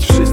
Bić wszystko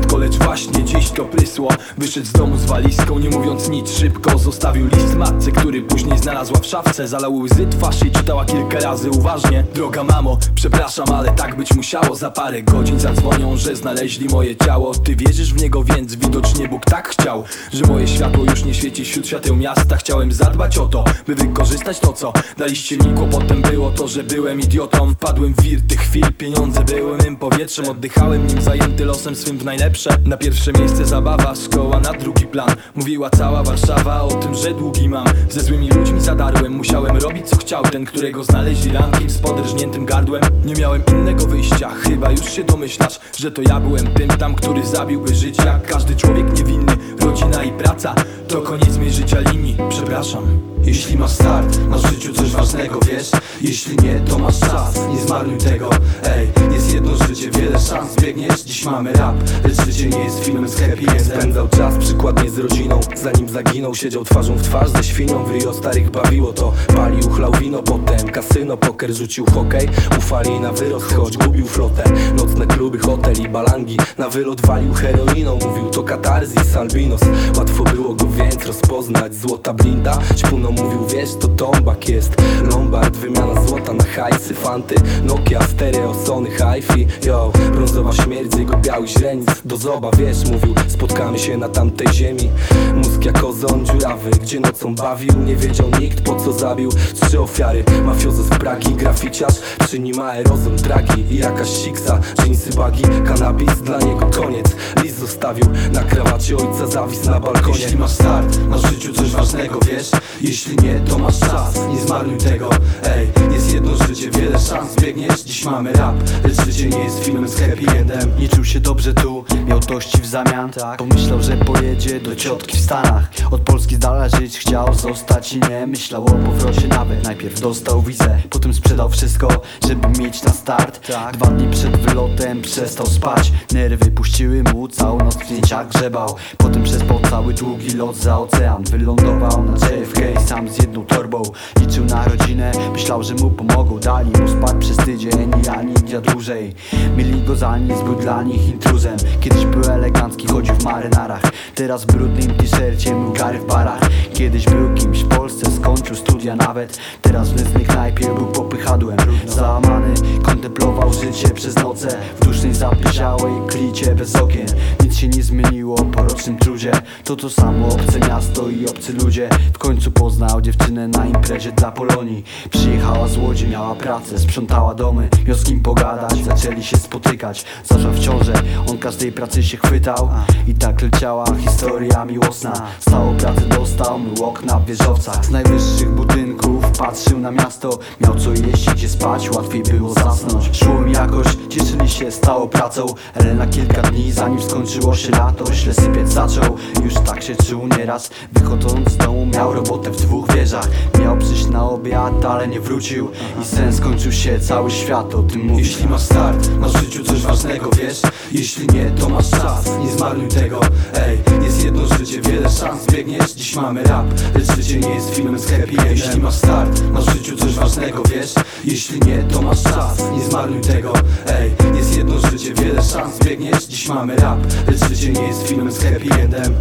Wyszedł z domu z walizką, nie mówiąc nic Szybko zostawił list matce, który później znalazła w szafce. Zalał łzy twarz i czytała kilka razy uważnie. Droga mamo, przepraszam, ale tak być musiało. Za parę godzin zadzwonią, że znaleźli moje ciało. Ty wierzysz w niego, więc widocznie Bóg tak chciał Że moje światło już nie świeci wśród świateł miasta. Chciałem zadbać o to, by wykorzystać to co Daliście mi. Kłopotem było to, że byłem idiotą. Wpadłem w wir tych chwil, pieniądze były mym powietrzem. Oddychałem nim zajęty losem swym w najlepsze Na pierwsze miejsce zabawa, szkoła na drugi plan. Mówiła cała Warszawa o tym, że długi mam. Ze złymi ludźmi zadarłem, musiałem robić co chciał Ten, którego znaleźli rankiem z podrżniętym gardłem. Nie miałem innego wyjścia, chyba już się domyślasz Że to ja byłem tym tam, który zabiłby życie Jak każdy człowiek niewinny, rodzina i praca To koniec mej życia linii, przepraszam. Jeśli masz start, masz w życiu coś ważnego, wiesz? Jeśli nie, to masz czas, nie zmarnuj tego. Ej, jest jedno życie, wiele szans Biegniesz, dziś mamy rap Lecz życie nie jest filmem z happy endem Spędzał czas przykładnie z rodziną Zanim zaginął, siedział twarzą w twarz ze świnią Wyjo starych bawiło to. Palił, chlał wino, potem kasyno, poker Rzucił hokej, ufali na wyrost Choć gubił flotę, nocne kluby, hotel i balangi. Na wylot walił heroiną Mówił to katarzis, albinos Łatwo było go więc rozpoznać. Złota blinda, ćpuną mówił wiesz to tombak jest. Lombard, wymiana złota na hajsy Fanty, Nokia, stereo, Sony, hi-fi. Yo, brązowa śmierć jego białych źrenic. Do zoba, wiesz, mówił Spotkamy się na tamtej ziemi. Mózg ozon dziurawy Gdzie nocą bawił, nie wiedział nikt po co zabił? Trzy ofiary, mafiozo z Pragi Graficiarz, przy nim aerozol dragi I jakaś siksa, jeansy bagi Kanabis, dla niego koniec. List zostawił na krawacie ojca Zawis na balkonie. Jeśli masz start, w życiu coś ważnego, wiesz? Jeśli nie, to masz czas, nie zmarnuj tego. Ej, jest jedno życie, wiele szans. Biegniesz, dziś mamy rap. Lecz życie nie jest filmem z happy endem. Nie czuł się dobrze tu, miał dości w zamian. Pomyślał, że pojedzie do ciotki w Stanach. Od Polski z dala żyć. Chciał zostać i nie myślał o powrocie nawet. Najpierw dostał wizę, potem sprzedał wszystko, żeby mieć na start. Dwa dni przed wylotem przestał spać. Nerwy puściły mu, całą noc w grzebał. Potem przespał cały długi lot za ocean Wylądował na JFK sam z jedną torbą. Liczył na rodzinę, myślał, że mu pomogą. Dali mu spać przez tydzień i ani dnia dłużej. Mieli go za nic, był dla nich intruzem. Kiedyś był elegancki, chodził w marynarach. Teraz w brudnym t-shircie mył gary w barach. Kiedyś był kimś w Polsce, skończył studia nawet. Teraz w nędznej knajpie był popychadłem. Załamany, kontemplował życie przez noce. W dusznej zapiziałej klicie bez okien. Nic się nie zmieniło po rocznym trudzie. To to samo obce miasto i obcy ludzie. W końcu poznał dziewczynę na imprezie dla Polonii. Przyjechała z Łodzi, miała pracę, sprzątała domy. Miał z kim pogadać, zaczęli się spotykać. Zaszła w ciążę, on każdej pracy się chwytał. I tak leciała historia miłosna. Stałą pracę dostał, mył okna w wieżowcach. Z najwyższych budynków patrzył na miasto. Miał co jeść, gdzie spać, łatwiej było zasnąć. Szło mi jakoś, cieszyli się stałą pracą. Ale na kilka dni, zanim skończyło się lato Źle sypieć zaczął, już tak się czuł nieraz Wychodząc z domu miał robotę w dwóch wieżach. Miał przyjść na obiad, ale nie wrócił. I sen skończył się, cały świat o tym mówi Jeśli masz start, masz w życiu coś ważnego, wiesz? Jeśli nie, to masz czas, nie zmarnuj tego. Ej, jest jedno życie, wiele szans. Biegniesz, dziś mamy rap. Lecz życie nie jest filmem z happy Jeśli masz start, masz w życiu coś ważnego, wiesz? Jeśli nie, to masz czas, nie zmarnuj tego. Ej, życie, wiele szans Biegniesz, dziś mamy rap. Lecz życie nie jest filmem z happy endem